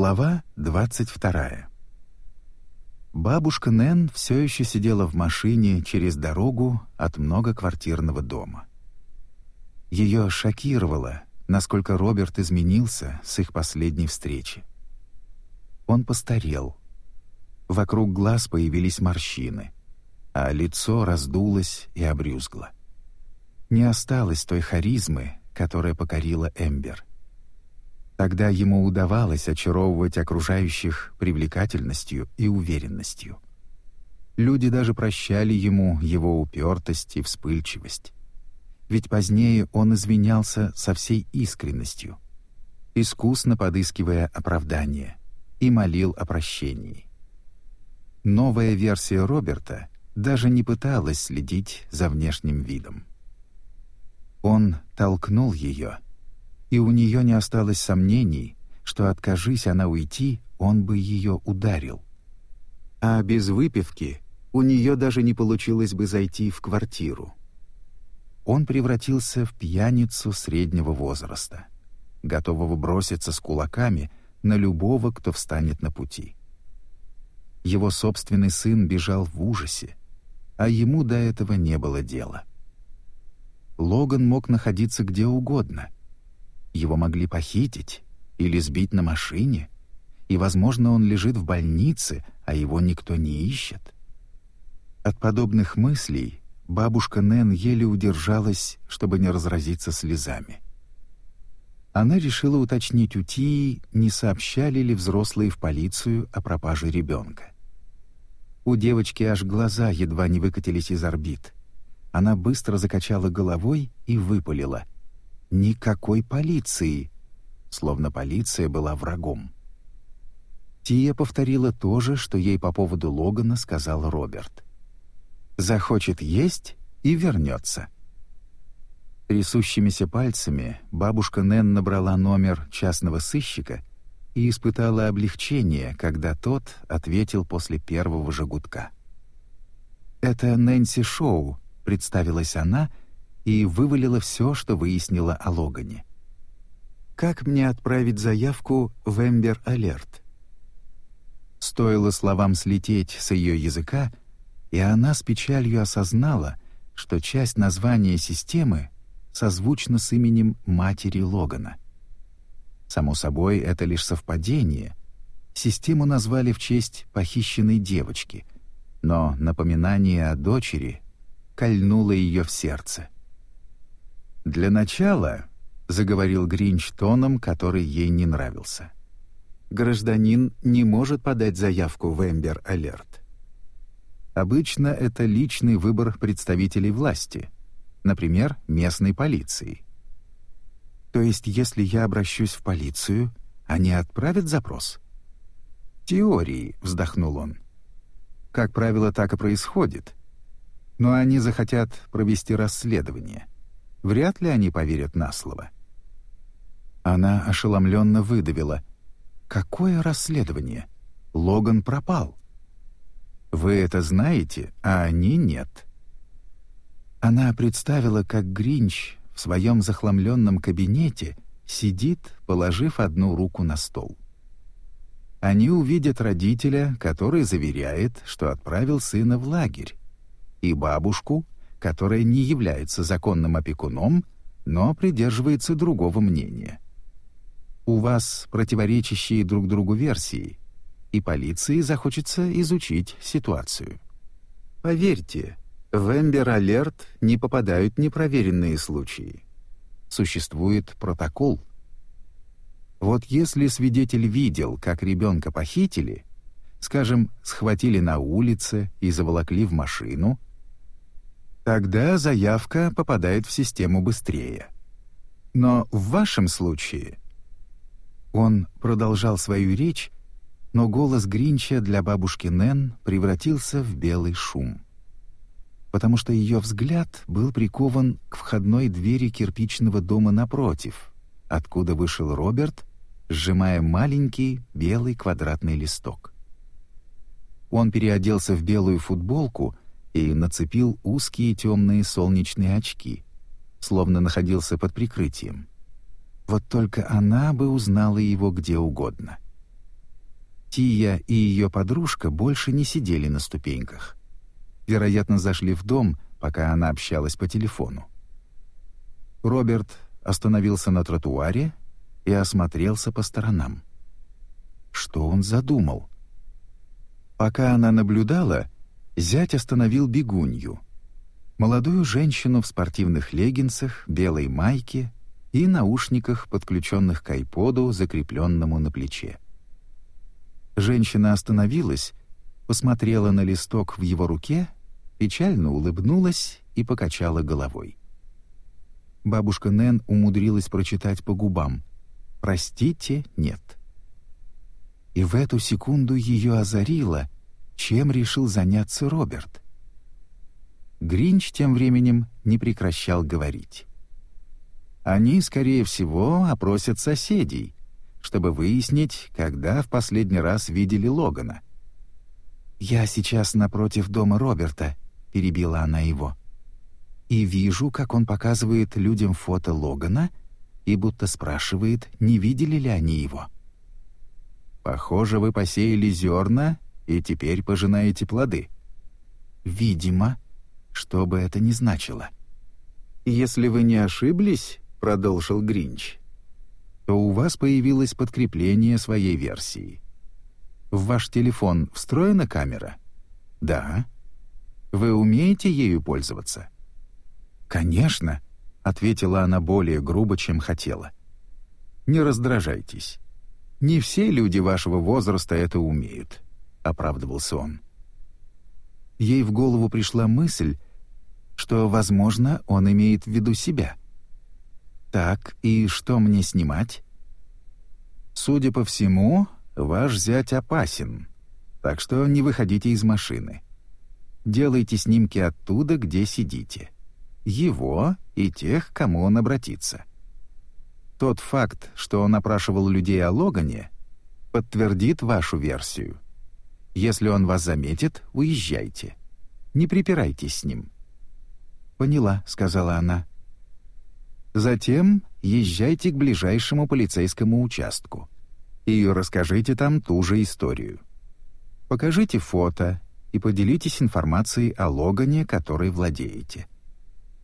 Глава 22. Бабушка Нэн все еще сидела в машине через дорогу от многоквартирного дома. Ее шокировало, насколько Роберт изменился с их последней встречи. Он постарел. Вокруг глаз появились морщины, а лицо раздулось и обрюзгло. Не осталось той харизмы, которая покорила Эмбер. Тогда ему удавалось очаровывать окружающих привлекательностью и уверенностью. Люди даже прощали ему его упертость и вспыльчивость. Ведь позднее он извинялся со всей искренностью, искусно подыскивая оправдание, и молил о прощении. Новая версия Роберта даже не пыталась следить за внешним видом. Он толкнул ее — и у нее не осталось сомнений, что, откажись она уйти, он бы ее ударил. А без выпивки у нее даже не получилось бы зайти в квартиру. Он превратился в пьяницу среднего возраста, готового броситься с кулаками на любого, кто встанет на пути. Его собственный сын бежал в ужасе, а ему до этого не было дела. Логан мог находиться где угодно — его могли похитить или сбить на машине, и, возможно, он лежит в больнице, а его никто не ищет. От подобных мыслей бабушка Нэн еле удержалась, чтобы не разразиться слезами. Она решила уточнить у Тии, не сообщали ли взрослые в полицию о пропаже ребенка. У девочки аж глаза едва не выкатились из орбит. Она быстро закачала головой и выпалила — Никакой полиции, словно полиция была врагом. Тия повторила то же, что ей по поводу Логана сказал Роберт. «Захочет есть и вернется». Трясущимися пальцами бабушка Нэн набрала номер частного сыщика и испытала облегчение, когда тот ответил после первого же. «Это Нэнси Шоу», — представилась она и вывалила все, что выяснила о Логане. «Как мне отправить заявку в Эмбер Алерт?» Стоило словам слететь с ее языка, и она с печалью осознала, что часть названия системы созвучна с именем матери Логана. Само собой, это лишь совпадение. Систему назвали в честь похищенной девочки, но напоминание о дочери кольнуло ее в сердце — «Для начала», — заговорил Гринч тоном, который ей не нравился, «гражданин не может подать заявку в Эмбер Алерт. Обычно это личный выбор представителей власти, например, местной полиции. То есть, если я обращусь в полицию, они отправят запрос?» «Теории», — вздохнул он. «Как правило, так и происходит. Но они захотят провести расследование. Вряд ли они поверят на слово. Она ошеломленно выдавила. «Какое расследование? Логан пропал». «Вы это знаете, а они нет». Она представила, как Гринч в своем захламленном кабинете сидит, положив одну руку на стол. Они увидят родителя, который заверяет, что отправил сына в лагерь, и бабушку, которая не является законным опекуном, но придерживается другого мнения. У вас противоречащие друг другу версии, и полиции захочется изучить ситуацию. Поверьте, в Эмбер Алерт не попадают непроверенные случаи. Существует протокол. Вот если свидетель видел, как ребенка похитили, скажем, схватили на улице и заволокли в машину — Тогда заявка попадает в систему быстрее. Но в вашем случае... Он продолжал свою речь, но голос Гринча для бабушки Нэн превратился в белый шум. Потому что ее взгляд был прикован к входной двери кирпичного дома напротив, откуда вышел Роберт, сжимая маленький белый квадратный листок. Он переоделся в белую футболку — и нацепил узкие темные солнечные очки, словно находился под прикрытием. Вот только она бы узнала его где угодно. Тия и ее подружка больше не сидели на ступеньках. Вероятно, зашли в дом, пока она общалась по телефону. Роберт остановился на тротуаре и осмотрелся по сторонам. Что он задумал? Пока она наблюдала, зять остановил бегунью. Молодую женщину в спортивных леггинсах, белой майке и наушниках, подключенных к айподу, закрепленному на плече. Женщина остановилась, посмотрела на листок в его руке, печально улыбнулась и покачала головой. Бабушка Нэн умудрилась прочитать по губам «Простите, нет». И в эту секунду ее озарило, чем решил заняться Роберт. Гринч тем временем не прекращал говорить. Они, скорее всего, опросят соседей, чтобы выяснить, когда в последний раз видели Логана. «Я сейчас напротив дома Роберта», — перебила она его. «И вижу, как он показывает людям фото Логана и будто спрашивает, не видели ли они его». «Похоже, вы посеяли зерна и теперь пожинаете плоды». «Видимо, что бы это ни значило». «Если вы не ошиблись», — продолжил Гринч, то у вас появилось подкрепление своей версии. В ваш телефон встроена камера? Да. Вы умеете ею пользоваться? Конечно, ответила она более грубо, чем хотела. Не раздражайтесь. Не все люди вашего возраста это умеют, оправдывался он. Ей в голову пришла мысль, что, возможно, он имеет в виду себя. «Так, и что мне снимать?» «Судя по всему, ваш зять опасен, так что не выходите из машины. Делайте снимки оттуда, где сидите. Его и тех, кому он обратится. Тот факт, что он опрашивал людей о Логане, подтвердит вашу версию. Если он вас заметит, уезжайте. Не припирайтесь с ним». «Поняла», — сказала она. Затем езжайте к ближайшему полицейскому участку и расскажите там ту же историю. Покажите фото и поделитесь информацией о Логане, которой владеете.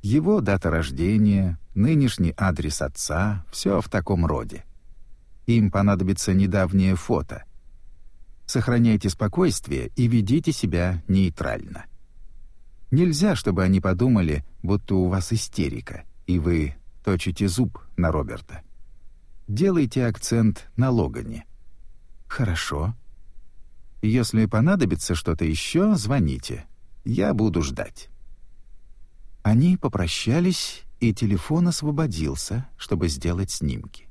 Его дата рождения, нынешний адрес отца, все в таком роде. Им понадобится недавнее фото. Сохраняйте спокойствие и ведите себя нейтрально. Нельзя, чтобы они подумали, будто у вас истерика, и вы точите зуб на Роберта. Делайте акцент на Логане. Хорошо. Если понадобится что-то еще, звоните. Я буду ждать. Они попрощались, и телефон освободился, чтобы сделать снимки.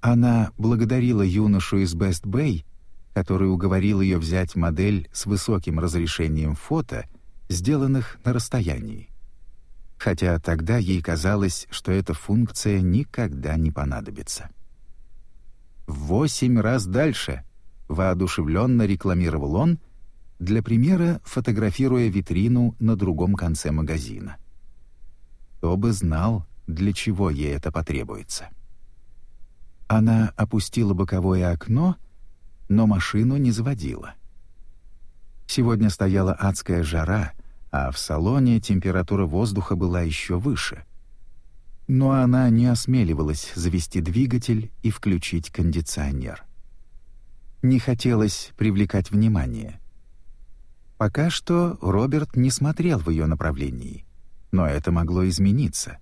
Она благодарила юношу из Bay, который уговорил ее взять модель с высоким разрешением фото, сделанных на расстоянии хотя тогда ей казалось, что эта функция никогда не понадобится. В восемь раз дальше воодушевленно рекламировал он, для примера фотографируя витрину на другом конце магазина. Кто бы знал, для чего ей это потребуется. Она опустила боковое окно, но машину не заводила. Сегодня стояла адская жара — а в салоне температура воздуха была еще выше. Но она не осмеливалась завести двигатель и включить кондиционер. Не хотелось привлекать внимание. Пока что Роберт не смотрел в ее направлении, но это могло измениться.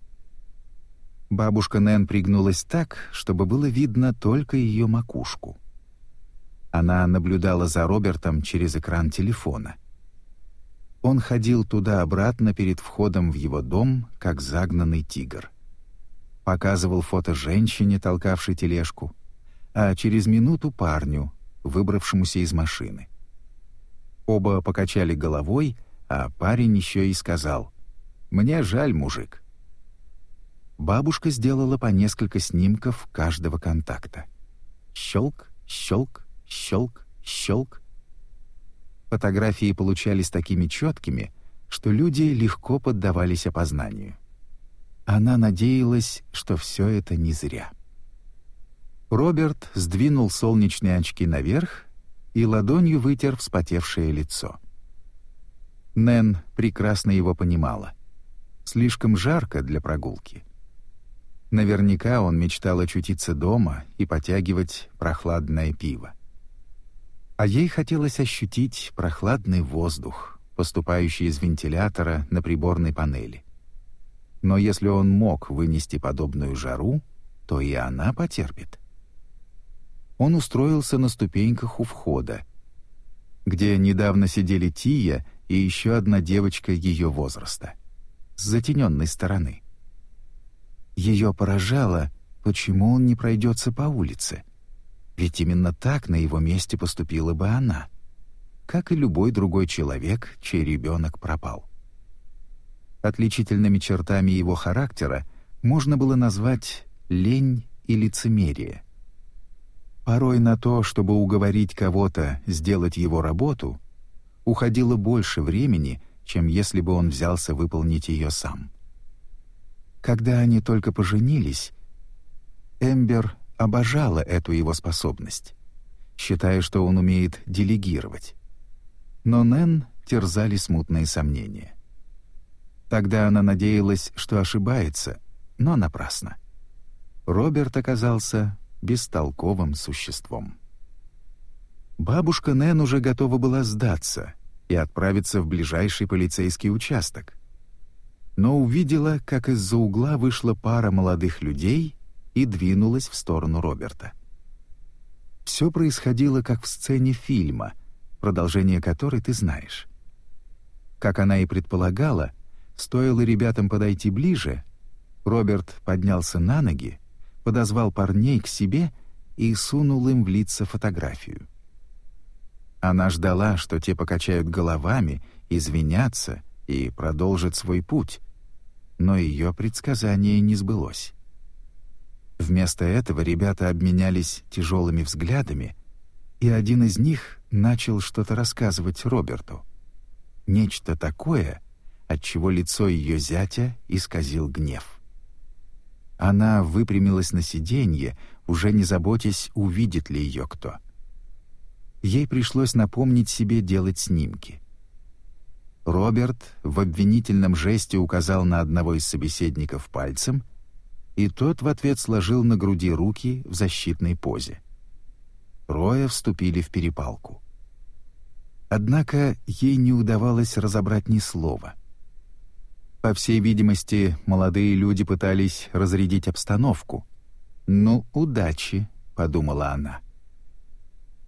Бабушка Нэн пригнулась так, чтобы было видно только ее макушку. Она наблюдала за Робертом через экран телефона. Он ходил туда-обратно перед входом в его дом, как загнанный тигр. Показывал фото женщине, толкавшей тележку, а через минуту парню, выбравшемуся из машины. Оба покачали головой, а парень еще и сказал «Мне жаль, мужик». Бабушка сделала по несколько снимков каждого контакта. Щелк, щелк, щелк, щелк, Фотографии получались такими четкими, что люди легко поддавались опознанию. Она надеялась, что все это не зря. Роберт сдвинул солнечные очки наверх и ладонью вытер вспотевшее лицо. Нэн прекрасно его понимала. Слишком жарко для прогулки. Наверняка он мечтал очутиться дома и потягивать прохладное пиво. А ей хотелось ощутить прохладный воздух, поступающий из вентилятора на приборной панели. Но если он мог вынести подобную жару, то и она потерпит он устроился на ступеньках у входа, где недавно сидели Тия и еще одна девочка ее возраста, с затененной стороны. Ее поражало, почему он не пройдется по улице, ведь именно так на его месте поступила бы она, как и любой другой человек, чей ребенок пропал. Отличительными чертами его характера можно было назвать лень и лицемерие — Порой на то, чтобы уговорить кого-то сделать его работу, уходило больше времени, чем если бы он взялся выполнить ее сам. Когда они только поженились, Эмбер обожала эту его способность, считая, что он умеет делегировать. Но Нэн терзали смутные сомнения. Тогда она надеялась, что ошибается, но напрасно. Роберт оказался бестолковым существом. Бабушка Нэн уже готова была сдаться и отправиться в ближайший полицейский участок. Но увидела, как из-за угла вышла пара молодых людей и двинулась в сторону Роберта. Все происходило как в сцене фильма, продолжение которой ты знаешь. Как она и предполагала, стоило ребятам подойти ближе, Роберт поднялся на ноги, подозвал парней к себе и сунул им в лица фотографию. Она ждала, что те покачают головами, извинятся и продолжат свой путь, но ее предсказание не сбылось. Вместо этого ребята обменялись тяжелыми взглядами, и один из них начал что-то рассказывать Роберту. Нечто такое, от чего лицо ее зятя исказил гнев. Она выпрямилась на сиденье, уже не заботясь, увидит ли ее кто. Ей пришлось напомнить себе делать снимки. Роберт в обвинительном жесте указал на одного из собеседников пальцем, и тот в ответ сложил на груди руки в защитной позе. Трое вступили в перепалку. Однако ей не удавалось разобрать ни слова — по всей видимости, молодые люди пытались разрядить обстановку. «Ну, удачи», — подумала она.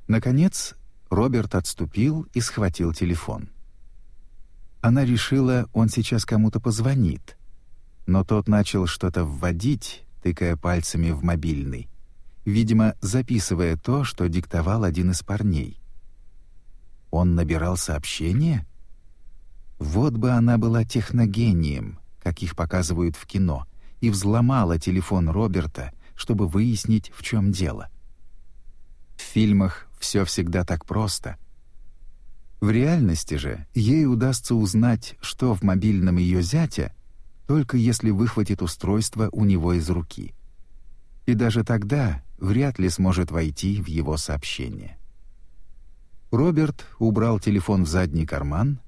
Наконец, Роберт отступил и схватил телефон. Она решила, он сейчас кому-то позвонит. Но тот начал что-то вводить, тыкая пальцами в мобильный, видимо, записывая то, что диктовал один из парней. Он набирал сообщение? Вот бы она была техногением, каких показывают в кино, и взломала телефон Роберта, чтобы выяснить, в чем дело. В фильмах все всегда так просто. В реальности же ей удастся узнать, что в мобильном ее зятя, только если выхватит устройство у него из руки. И даже тогда вряд ли сможет войти в его сообщение. Роберт убрал телефон в задний карман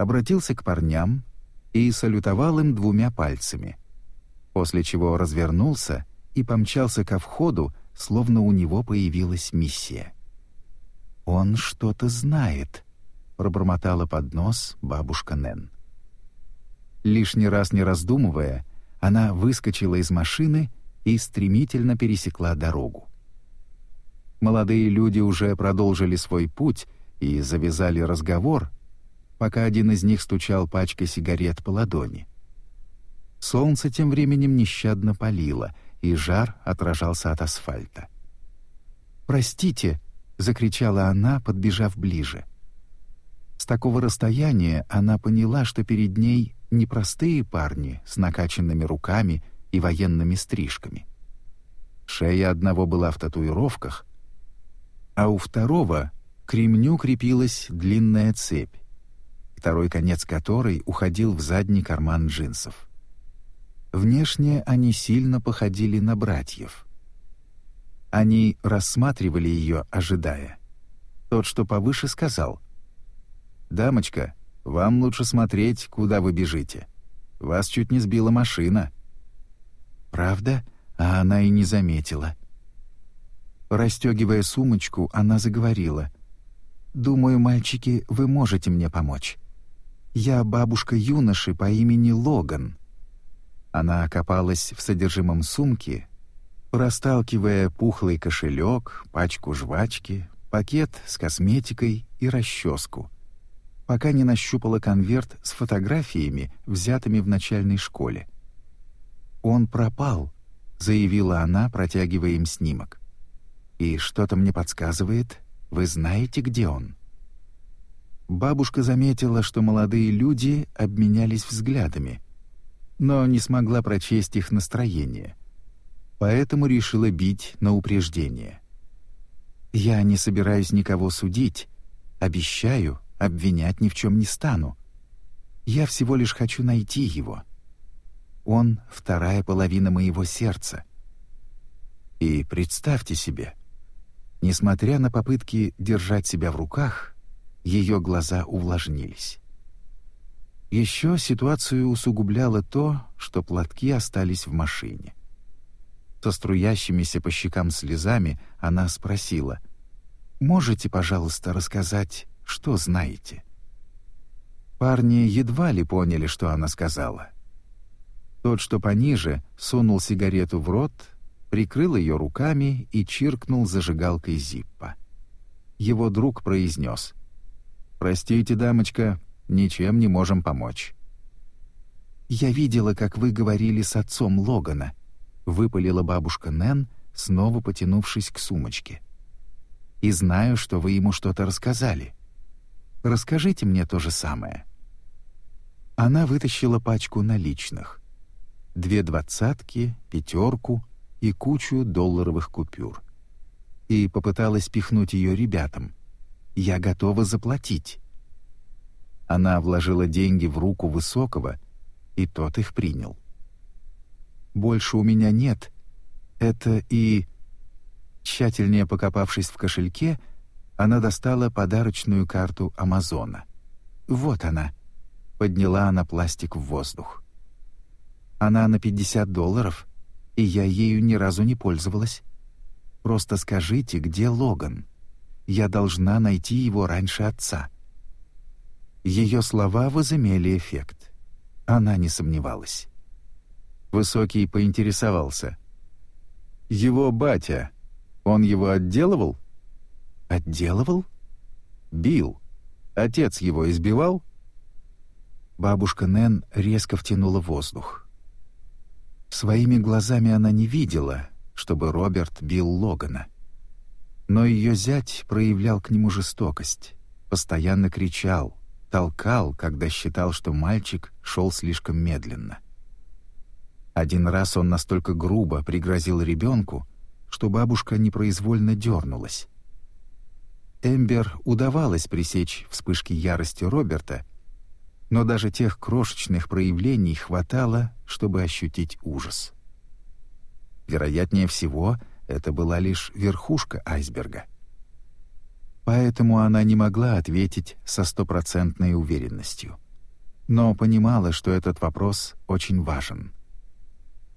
обратился к парням и салютовал им двумя пальцами, после чего развернулся и помчался ко входу, словно у него появилась миссия. «Он что-то знает», — пробормотала под нос бабушка Нэн. Лишний раз не раздумывая, она выскочила из машины и стремительно пересекла дорогу. Молодые люди уже продолжили свой путь и завязали разговор, пока один из них стучал пачкой сигарет по ладони. Солнце тем временем нещадно палило, и жар отражался от асфальта. «Простите!» — закричала она, подбежав ближе. С такого расстояния она поняла, что перед ней не простые парни с накачанными руками и военными стрижками. Шея одного была в татуировках, а у второго к ремню крепилась длинная цепь, второй конец которой уходил в задний карман джинсов. Внешне они сильно походили на братьев. Они рассматривали ее, ожидая. Тот, что повыше, сказал. «Дамочка, вам лучше смотреть, куда вы бежите. Вас чуть не сбила машина». «Правда?» А она и не заметила. Растегивая сумочку, она заговорила. «Думаю, мальчики, вы можете мне помочь. Я бабушка юноши по имени Логан». Она окопалась в содержимом сумки, расталкивая пухлый кошелек, пачку жвачки, пакет с косметикой и расческу, пока не нащупала конверт с фотографиями, взятыми в начальной школе. «Он пропал», — заявила она, протягивая им снимок. И что-то мне подсказывает, вы знаете, где он. Бабушка заметила, что молодые люди обменялись взглядами, но не смогла прочесть их настроение. Поэтому решила бить на упреждение. Я не собираюсь никого судить, обещаю, обвинять ни в чем не стану. Я всего лишь хочу найти его. Он — вторая половина моего сердца. И представьте себе, Несмотря на попытки держать себя в руках, ее глаза увлажнились. Еще ситуацию усугубляло то, что платки остались в машине. Со струящимися по щекам слезами она спросила, «Можете, пожалуйста, рассказать, что знаете?» Парни едва ли поняли, что она сказала. Тот, что пониже, сунул сигарету в рот прикрыл ее руками и чиркнул зажигалкой Зиппа. Его друг произнес. «Простите, дамочка, ничем не можем помочь». «Я видела, как вы говорили с отцом Логана», — выпалила бабушка Нэн, снова потянувшись к сумочке. «И знаю, что вы ему что-то рассказали. Расскажите мне то же самое». Она вытащила пачку наличных. Две двадцатки, пятерку и кучу долларовых купюр. И попыталась пихнуть ее ребятам. «Я готова заплатить». Она вложила деньги в руку Высокого, и тот их принял. «Больше у меня нет. Это и...» Тщательнее покопавшись в кошельке, она достала подарочную карту Амазона. «Вот она». Подняла она пластик в воздух. «Она на 50 долларов», и я ею ни разу не пользовалась. Просто скажите, где Логан? Я должна найти его раньше отца». Ее слова возымели эффект. Она не сомневалась. Высокий поинтересовался. «Его батя, он его отделывал?» «Отделывал?» «Бил. Отец его избивал?» Бабушка Нэн резко втянула воздух. Своими глазами она не видела, чтобы Роберт бил Логана. Но ее зять проявлял к нему жестокость, постоянно кричал, толкал, когда считал, что мальчик шел слишком медленно. Один раз он настолько грубо пригрозил ребенку, что бабушка непроизвольно дернулась. Эмбер удавалось пресечь вспышки ярости Роберта но даже тех крошечных проявлений хватало, чтобы ощутить ужас. Вероятнее всего, это была лишь верхушка айсберга. Поэтому она не могла ответить со стопроцентной уверенностью. Но понимала, что этот вопрос очень важен.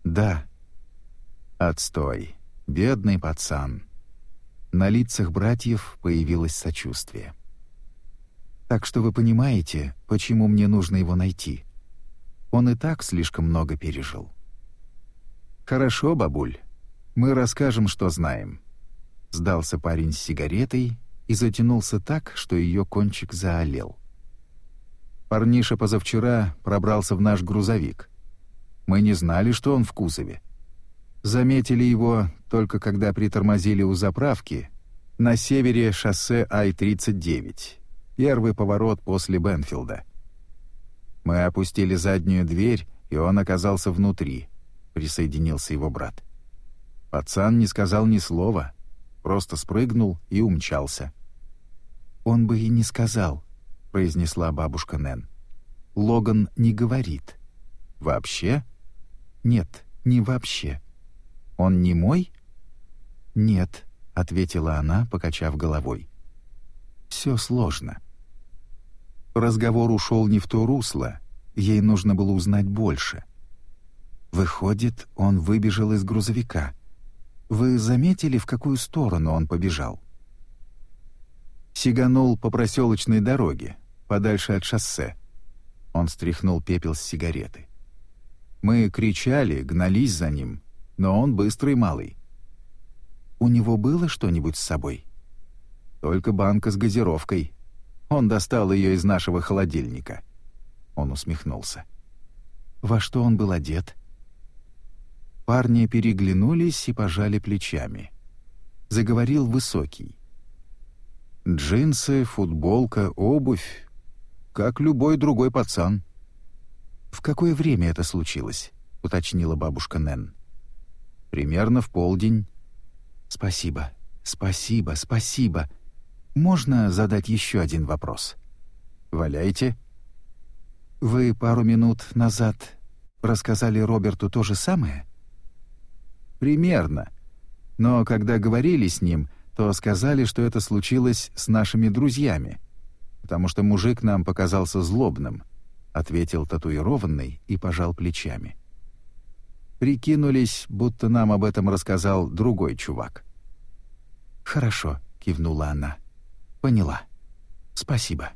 «Да». «Отстой. Бедный пацан». На лицах братьев появилось сочувствие. Так что вы понимаете, почему мне нужно его найти. Он и так слишком много пережил. Хорошо, бабуль. Мы расскажем, что знаем. Сдался парень с сигаретой и затянулся так, что ее кончик заолел. Парниша позавчера пробрался в наш грузовик. Мы не знали, что он в кузове. Заметили его только когда притормозили у заправки на севере шоссе Ай-39 Первый поворот после Бенфилда. Мы опустили заднюю дверь, и он оказался внутри, присоединился его брат. Пацан не сказал ни слова, просто спрыгнул и умчался. «Он бы и не сказал», — произнесла бабушка Нэн. «Логан не говорит». «Вообще?» «Нет, не вообще. Он не мой?» «Нет», — ответила она, покачав головой. «Все сложно». Разговор ушел не в то русло, ей нужно было узнать больше. Выходит, он выбежал из грузовика. Вы заметили, в какую сторону он побежал? Сиганул по проселочной дороге, подальше от шоссе. Он стряхнул пепел с сигареты. Мы кричали, гнались за ним, но он быстрый малый. У него было что-нибудь с собой? Только банка с газировкой. Он достал ее из нашего холодильника. Он усмехнулся. Во что он был одет? Парни переглянулись и пожали плечами. Заговорил высокий. Джинсы, футболка, обувь, как любой другой пацан. В какое время это случилось? уточнила бабушка Нэн. Примерно в полдень. Спасибо. Спасибо, спасибо. Можно задать еще один вопрос? Валяйте. Вы пару минут назад рассказали Роберту то же самое? Примерно. Но когда говорили с ним, то сказали, что это случилось с нашими друзьями, потому что мужик нам показался злобным, ответил татуированный и пожал плечами. Прикинулись, будто нам об этом рассказал другой чувак. Хорошо, кивнула она. Поняла. Спасибо.